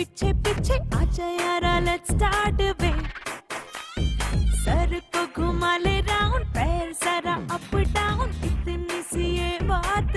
पीछे पीछे आजा यारा लेट्स स्टार्ट वे सर को घुमा ले राउंड पैर सारा अप डाउन इतनी सी ये बात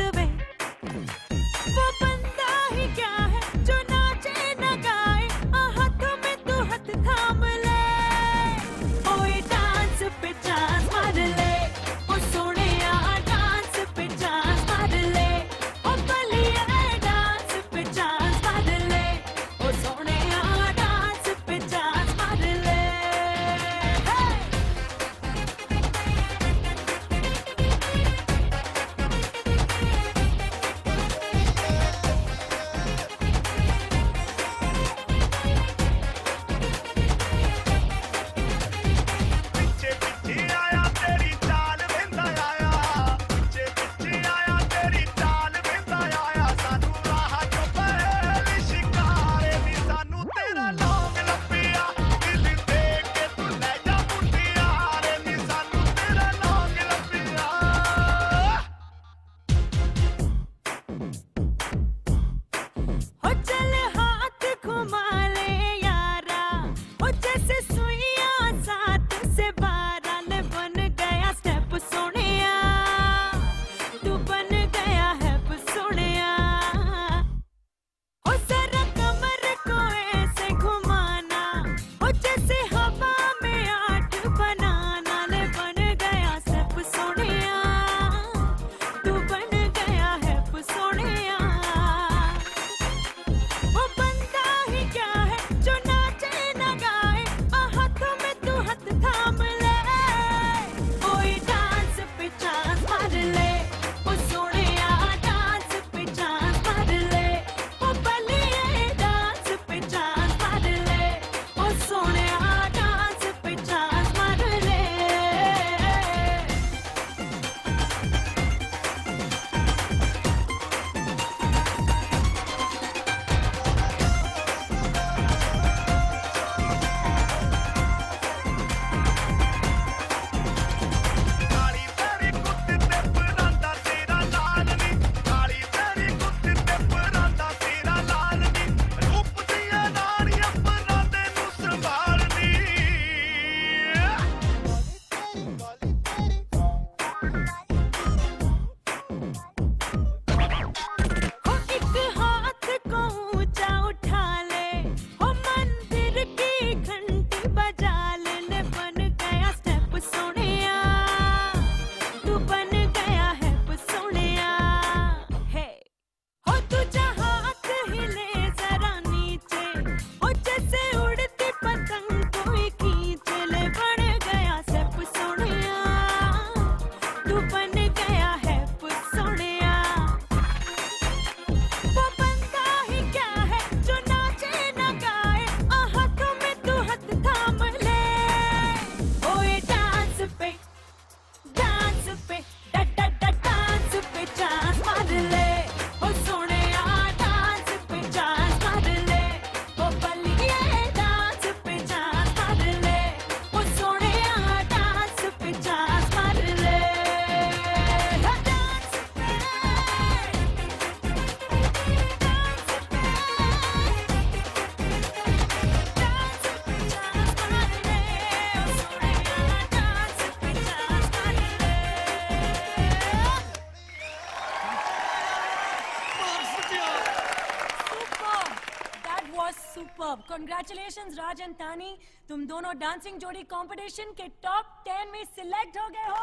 was super congratulation Raj and Tani तुम दोनों डांसिंग जोड़ी कॉम्पिटिशन के टॉप टेन में सिलेक्ट हो गए हो.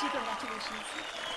जी कॉन्ग्रेचुलेशन!